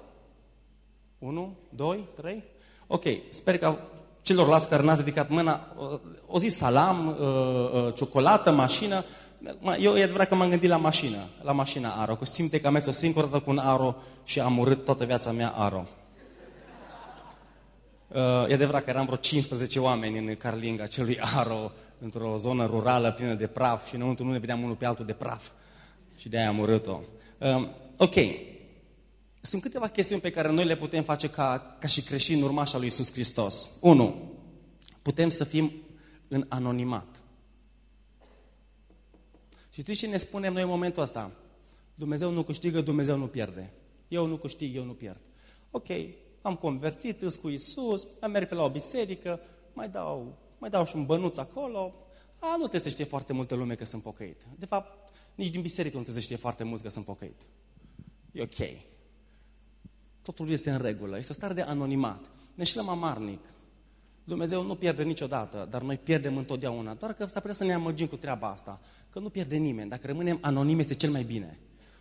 Unu, doi, trei? Ok, sper că celorlalți care n-ați ridicat mâna, o zi salam, uh, uh, ciocolată, mașină. Eu e adevărat că m-am gândit la mașină, la mașina Aro, că simte că am mers o singură dată cu un Aro și am urât toată viața mea Aro. Uh, e adevărat că eram vreo 15 oameni în carlinga acelui Aro, într-o zonă rurală plină de praf și înăuntru nu ne vedeam unul pe altul de praf. Și de aia am urât-o. Ok, sunt câteva chestiuni pe care noi le putem face ca, ca și creștini urmașa lui Isus Hristos. Unu, putem să fim în anonimat. Și știți ce ne spunem noi în momentul ăsta? Dumnezeu nu câștigă, Dumnezeu nu pierde. Eu nu câștig, eu nu pierd. Ok, am convertit, îs cu Isus, mai merg pe la o biserică, mai dau, mai dau și un bănuț acolo. A, nu trebuie să știe foarte multă lume că sunt pocăit. De fapt, nici din biserică nu trebuie să știe foarte mult că sunt pocăit. E ok totul este în regulă. Este o stare de anonimat. Ne șlăm amarnic. Dumnezeu nu pierde niciodată, dar noi pierdem întotdeauna. Doar că s-ar putea să ne amăgim cu treaba asta. Că nu pierde nimeni. Dacă rămânem anonimi este cel mai bine.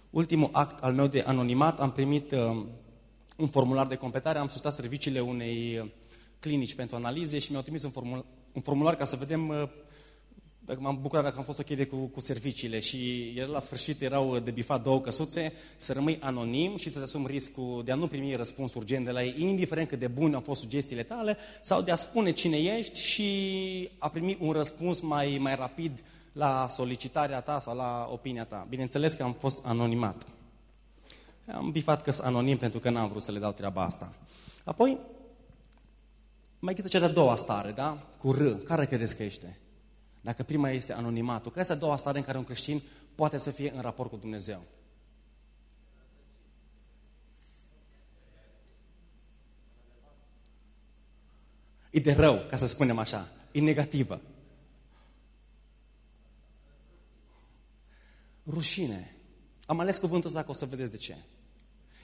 Ultimul act al meu de anonimat, am primit uh, un formular de completare, am solicitat serviciile unei uh, clinici pentru analize și mi-au trimis un, formul, un formular ca să vedem uh, m-am bucurat dacă am fost ok de cu, cu serviciile și el la sfârșit erau de bifat două căsuțe, să rămâi anonim și să-ți asumi riscul de a nu primi răspuns urgent de la ei, indiferent cât de bune au fost sugestiile tale, sau de a spune cine ești și a primi un răspuns mai, mai rapid la solicitarea ta sau la opinia ta. Bineînțeles că am fost anonimat. Am bifat că sunt anonim pentru că n-am vrut să le dau treaba asta. Apoi, mai există cea de-a doua stare, da? Cu R. Care credeți că este? Dacă prima este anonimatul, care este a doua stare în care un creștin poate să fie în raport cu Dumnezeu? E de rău, ca să spunem așa. E negativă. Rușine. Am ales cuvântul ăsta că o să vedeți de ce.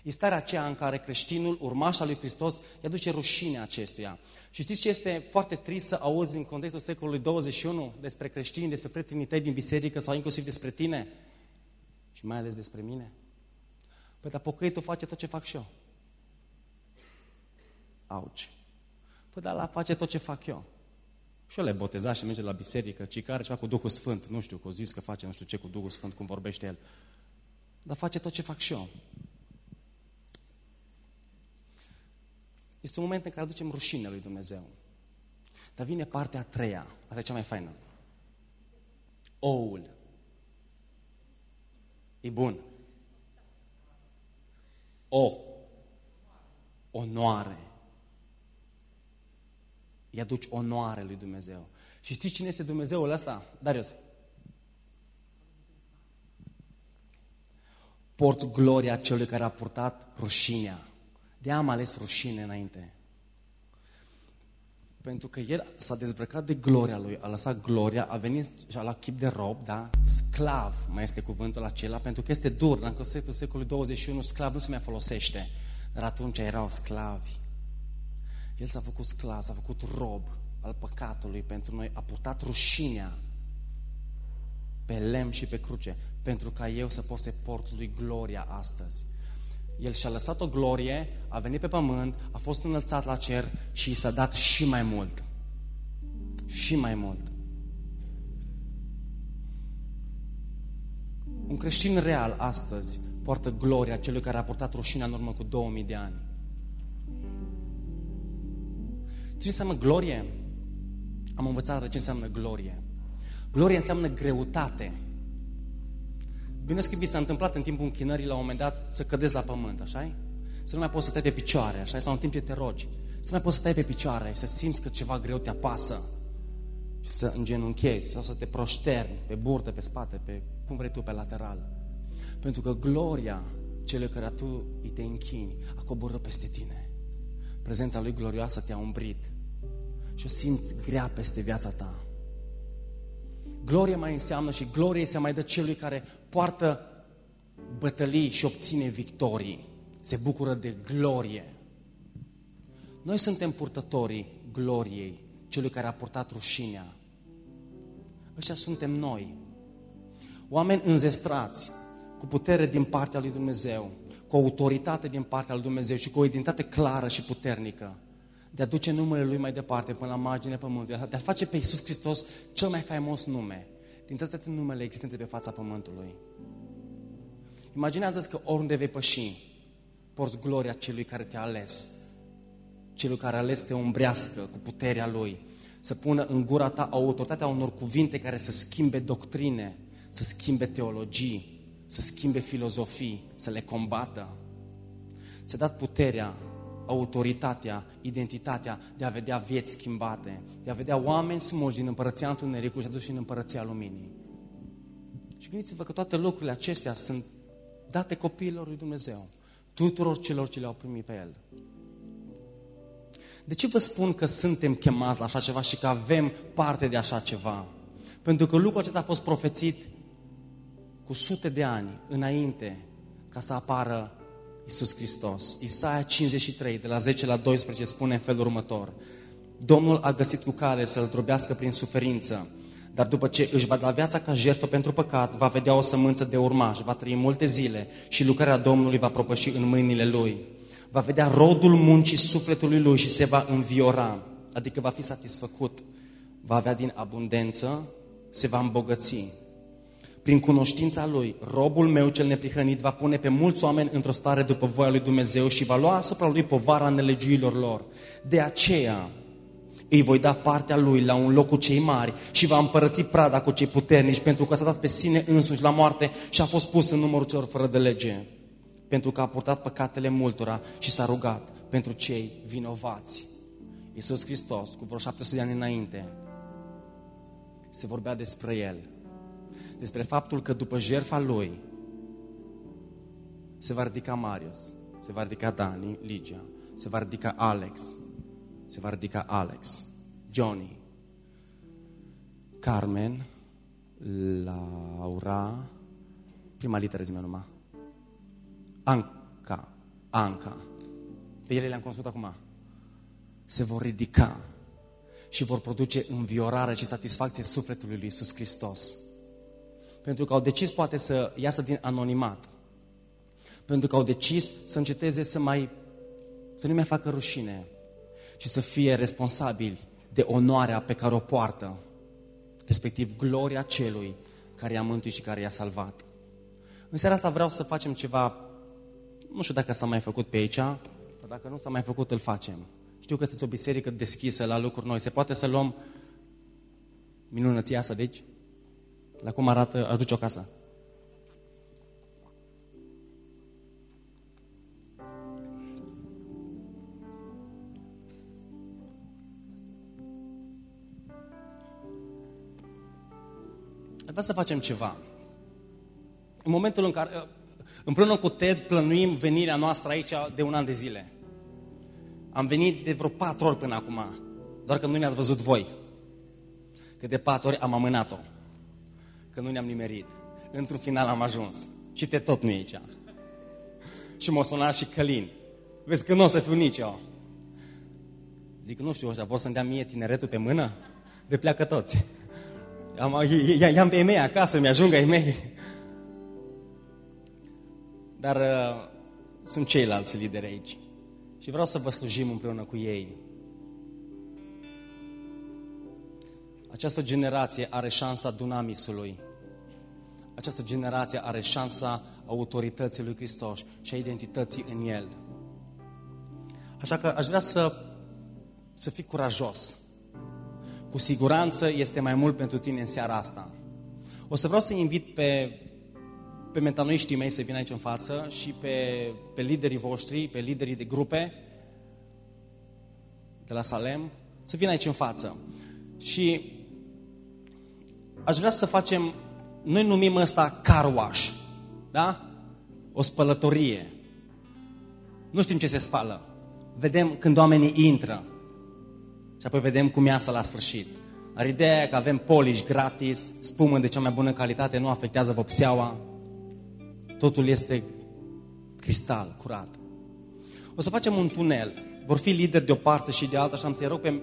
E starea aceea în care creștinul, urmașa lui Hristos, îi aduce rușinea acestuia. Și știți ce este foarte trist să auzi în contextul secolului 21 despre creștini, despre prietenii tăi din biserică sau inclusiv despre tine? Și mai ales despre mine? Păi dar pocăitul face tot ce fac și eu. Auci. Păi dar la face tot ce fac eu. Și eu le boteza și merge la biserică, ci care ceva cu Duhul Sfânt. Nu știu, că o zis că face nu știu ce cu Duhul Sfânt, cum vorbește el. Dar face tot ce fac și eu. Este un moment în care aducem rușine lui Dumnezeu. Dar vine partea a treia, asta e cea mai faină. Oul. E bun. O. Onoare. Îi aduci onoare lui Dumnezeu. Și știți cine este Dumnezeul ăsta? Darius. Port gloria celui care a purtat rușinea de am ales rușine înainte. Pentru că el s-a dezbrăcat de gloria lui, a lăsat gloria, a venit și a luat chip de rob, da? Sclav mai este cuvântul acela, pentru că este dur. În contextul secolului 21, sclav nu se mai folosește. Dar atunci erau sclavi. El s-a făcut sclav, s-a făcut rob al păcatului pentru noi, a purtat rușinea pe lemn și pe cruce, pentru ca eu să pot să port lui gloria astăzi. El și-a lăsat o glorie, a venit pe pământ, a fost înălțat la cer și i s-a dat și mai mult. Și mai mult. Un creștin real astăzi poartă gloria celui care a purtat rușinea în urmă cu 2000 de ani. Ce înseamnă glorie? Am învățat ce înseamnă glorie. Glorie înseamnă greutate. Bine că vi s-a întâmplat în timpul închinării la un moment dat să cădeți la pământ, așa Să nu mai poți să stai pe picioare, așa Sau în timp ce te rogi. Să nu mai poți să stai pe picioare și să simți că ceva greu te apasă. Și să îngenunchezi sau să te proșterni pe burtă, pe spate, pe cum vrei tu, pe lateral. Pentru că gloria celui care tu îi te închini a coborât peste tine. Prezența lui glorioasă te-a umbrit și o simți grea peste viața ta. Glorie mai înseamnă și glorie se mai dă celui care poartă bătălii și obține victorii. Se bucură de glorie. Noi suntem purtătorii gloriei, celui care a purtat rușinea. Ăștia suntem noi. Oameni înzestrați, cu putere din partea lui Dumnezeu, cu autoritate din partea lui Dumnezeu și cu o identitate clară și puternică de a duce numele Lui mai departe până la marginea pământului, de a face pe Iisus Hristos cel mai faimos nume din toate numele existente pe fața pământului. Imaginează-ți că oriunde vei păși, porți gloria celui care te-a ales, celui care a ales te umbrească cu puterea Lui, să pună în gura ta autoritatea unor cuvinte care să schimbe doctrine, să schimbe teologii, să schimbe filozofii, să le combată. Ți-a dat puterea, autoritatea, identitatea de a vedea vieți schimbate, de a vedea oameni smoși din împărăția întunericului și aduși în împărăția luminii. Și gândiți-vă că toate lucrurile acestea sunt date copiilor lui Dumnezeu, tuturor celor ce le-au primit pe El. De ce vă spun că suntem chemați la așa ceva și că avem parte de așa ceva? Pentru că lucrul acesta a fost profețit cu sute de ani înainte ca să apară Isus Hristos. Isaia 53, de la 10 la 12, spune în felul următor. Domnul a găsit cu cale să-l zdrobească prin suferință, dar după ce își va da viața ca jertfă pentru păcat, va vedea o sămânță de urmaș, va trăi multe zile și lucrarea Domnului va propăși în mâinile lui. Va vedea rodul muncii sufletului lui și se va înviora, adică va fi satisfăcut. Va avea din abundență, se va îmbogăți prin cunoștința Lui, robul meu cel neprihănit va pune pe mulți oameni într-o stare după voia lui Dumnezeu și va lua asupra Lui povara nelegiuilor lor. De aceea îi voi da partea Lui la un loc cu cei mari și va împărăți prada cu cei puternici pentru că s-a dat pe sine însuși la moarte și a fost pus în numărul celor fără de lege. Pentru că a purtat păcatele multora și s-a rugat pentru cei vinovați. Iisus Hristos, cu vreo 700 de ani înainte, se vorbea despre El despre faptul că după jertfa lui se va ridica Marius, se va ridica Dani, Ligia, se va ridica Alex, se va ridica Alex, Johnny, Carmen, Laura, prima literă zi numai, Anca, Anca, pe ele le-am consultat acum, se vor ridica și vor produce înviorare și satisfacție sufletului lui Iisus Hristos. Pentru că au decis poate să iasă din anonimat. Pentru că au decis să înceteze să mai să nu mai facă rușine și să fie responsabili de onoarea pe care o poartă, respectiv gloria celui care i-a mântuit și care i-a salvat. În seara asta vreau să facem ceva, nu știu dacă s-a mai făcut pe aici, dar dacă nu s-a mai făcut, îl facem. Știu că sunteți o biserică deschisă la lucruri noi. Se poate să luăm minunăția asta de aici? La cum arată, aș duce o casă. Vreau să facem ceva. În momentul în care, împreună cu Ted, plănuim venirea noastră aici de un an de zile. Am venit de vreo patru ori până acum, doar că nu ne-ați văzut voi. Că de patru ori am amânat-o că nu ne-am nimerit. Într-un final am ajuns. Și te tot nu e aici. Și m-a sunat și Călin. Vezi că nu o să fiu nici eu. Zic, nu știu, ăștia vor să-mi dea mie tineretul pe mână? De pleacă toți. I-am pe ei mei acasă, mi-ajungă ei mei. Dar uh, sunt ceilalți lideri aici. Și vreau să vă slujim împreună cu ei. Această generație are șansa dunamisului. Această generație are șansa autorității lui Hristos și a identității în El. Așa că aș vrea să, să fii curajos. Cu siguranță este mai mult pentru tine în seara asta. O să vreau să invit pe, pe metanoiștii mei să vină aici în față și pe, pe liderii voștri, pe liderii de grupe de la Salem, să vină aici în față. Și aș vrea să facem, noi numim ăsta car wash, da? O spălătorie. Nu știm ce se spală. Vedem când oamenii intră și apoi vedem cum iasă la sfârșit. Dar ideea e că avem polish gratis, spumă de cea mai bună calitate, nu afectează vopseaua. Totul este cristal, curat. O să facem un tunel. Vor fi lideri de o parte și de alta și am să rog pe...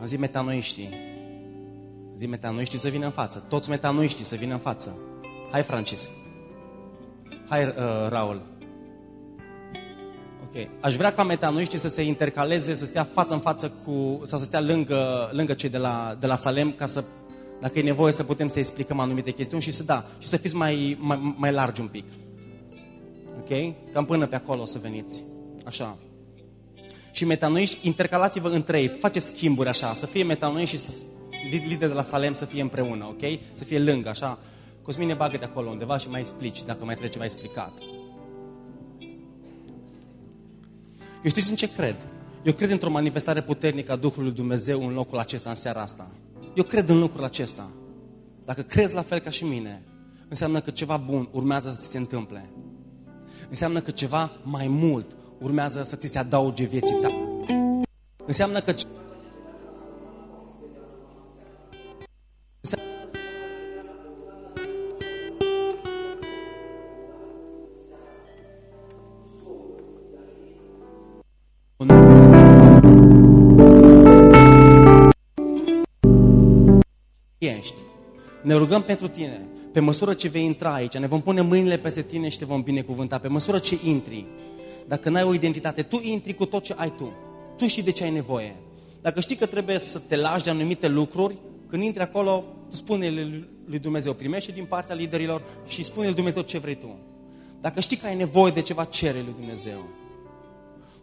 Am zis metanoiștii Zi metanoiștii să vină în față. Toți metanoiștii să vină în față. Hai, Francis. Hai, uh, Raul. Ok. Aș vrea ca metanoiștii să se intercaleze, să stea față în față cu, sau să stea lângă, lângă cei de la, de la Salem, ca să, dacă e nevoie, să putem să explicăm anumite chestiuni și să da, și să fiți mai, mai, mai largi un pic. Ok? Cam până pe acolo să veniți. Așa. Și metanoiști, intercalați-vă între ei, faceți schimburi așa, să fie metanoiști și să, lideri de la Salem să fie împreună, ok? Să fie lângă, așa. Cosmine, bagă de acolo undeva și mai explici, dacă mai trebuie ceva explicat. Eu știți în ce cred? Eu cred într-o manifestare puternică a Duhului Dumnezeu în locul acesta, în seara asta. Eu cred în lucrul acesta. Dacă crezi la fel ca și mine, înseamnă că ceva bun urmează să se întâmple. Înseamnă că ceva mai mult urmează să ți se adauge vieții ta. Înseamnă că ești. Ne rugăm pentru tine. Pe măsură ce vei intra aici, ne vom pune mâinile peste tine și te vom binecuvânta. Pe măsură ce intri, dacă n-ai o identitate, tu intri cu tot ce ai tu. Tu știi de ce ai nevoie. Dacă știi că trebuie să te lași de anumite lucruri, când intri acolo, spune lui Dumnezeu, primește din partea liderilor și spune lui Dumnezeu ce vrei tu. Dacă știi că ai nevoie de ceva, cere lui Dumnezeu.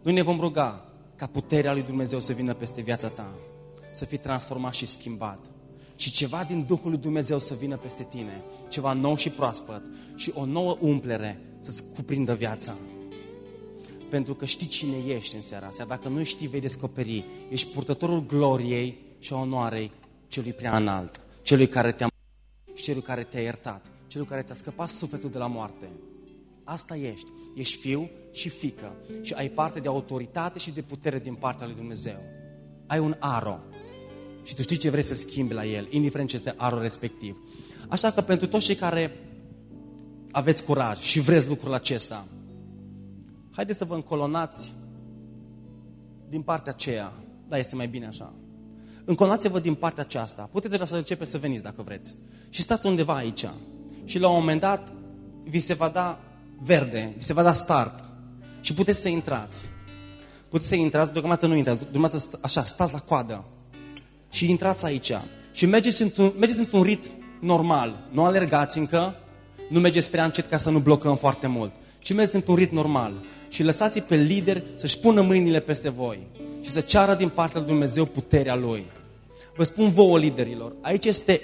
Noi ne vom ruga ca puterea lui Dumnezeu să vină peste viața ta, să fii transformat și schimbat. Și ceva din Duhul lui Dumnezeu să vină peste tine, ceva nou și proaspăt și o nouă umplere să-ți cuprindă viața. Pentru că știi cine ești în seara asta. Dacă nu știi, vei descoperi. Ești purtătorul gloriei și onoarei celui prea înalt, celui care te-a și celui care te-a iertat, celui care ți-a scăpat sufletul de la moarte. Asta ești. Ești fiu și fică și ai parte de autoritate și de putere din partea lui Dumnezeu. Ai un aro și tu știi ce vrei să schimbi la el, indiferent ce este arul respectiv. Așa că pentru toți cei care aveți curaj și vreți lucrul acesta, haideți să vă încolonați din partea aceea. Da, este mai bine așa. Încolonați-vă din partea aceasta. Puteți deja să începeți să veniți dacă vreți. Și stați undeva aici. Și la un moment dat vi se va da verde, vi se va da start. Și puteți să intrați. Puteți să intrați, deocamdată nu intrați, dumneavoastră așa, stați la coadă. Și intrați aici. Și mergeți într-un, mergeți într-un rit normal. Nu alergați încă, nu mergeți prea încet ca să nu blocăm foarte mult. Și mergeți într-un rit normal. Și lăsați pe lider să-și pună mâinile peste voi. Și să ceară din partea lui Dumnezeu puterea Lui. Vă spun vouă, liderilor, aici este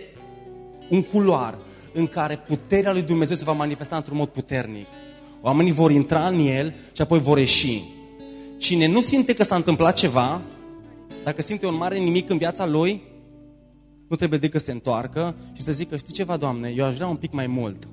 un culoar în care puterea lui Dumnezeu se va manifesta într-un mod puternic. Oamenii vor intra în el și apoi vor ieși. Cine nu simte că s-a întâmplat ceva, dacă simte un mare nimic în viața lui, nu trebuie decât să se întoarcă și să zică, știi ceva, Doamne, eu aș vrea un pic mai mult.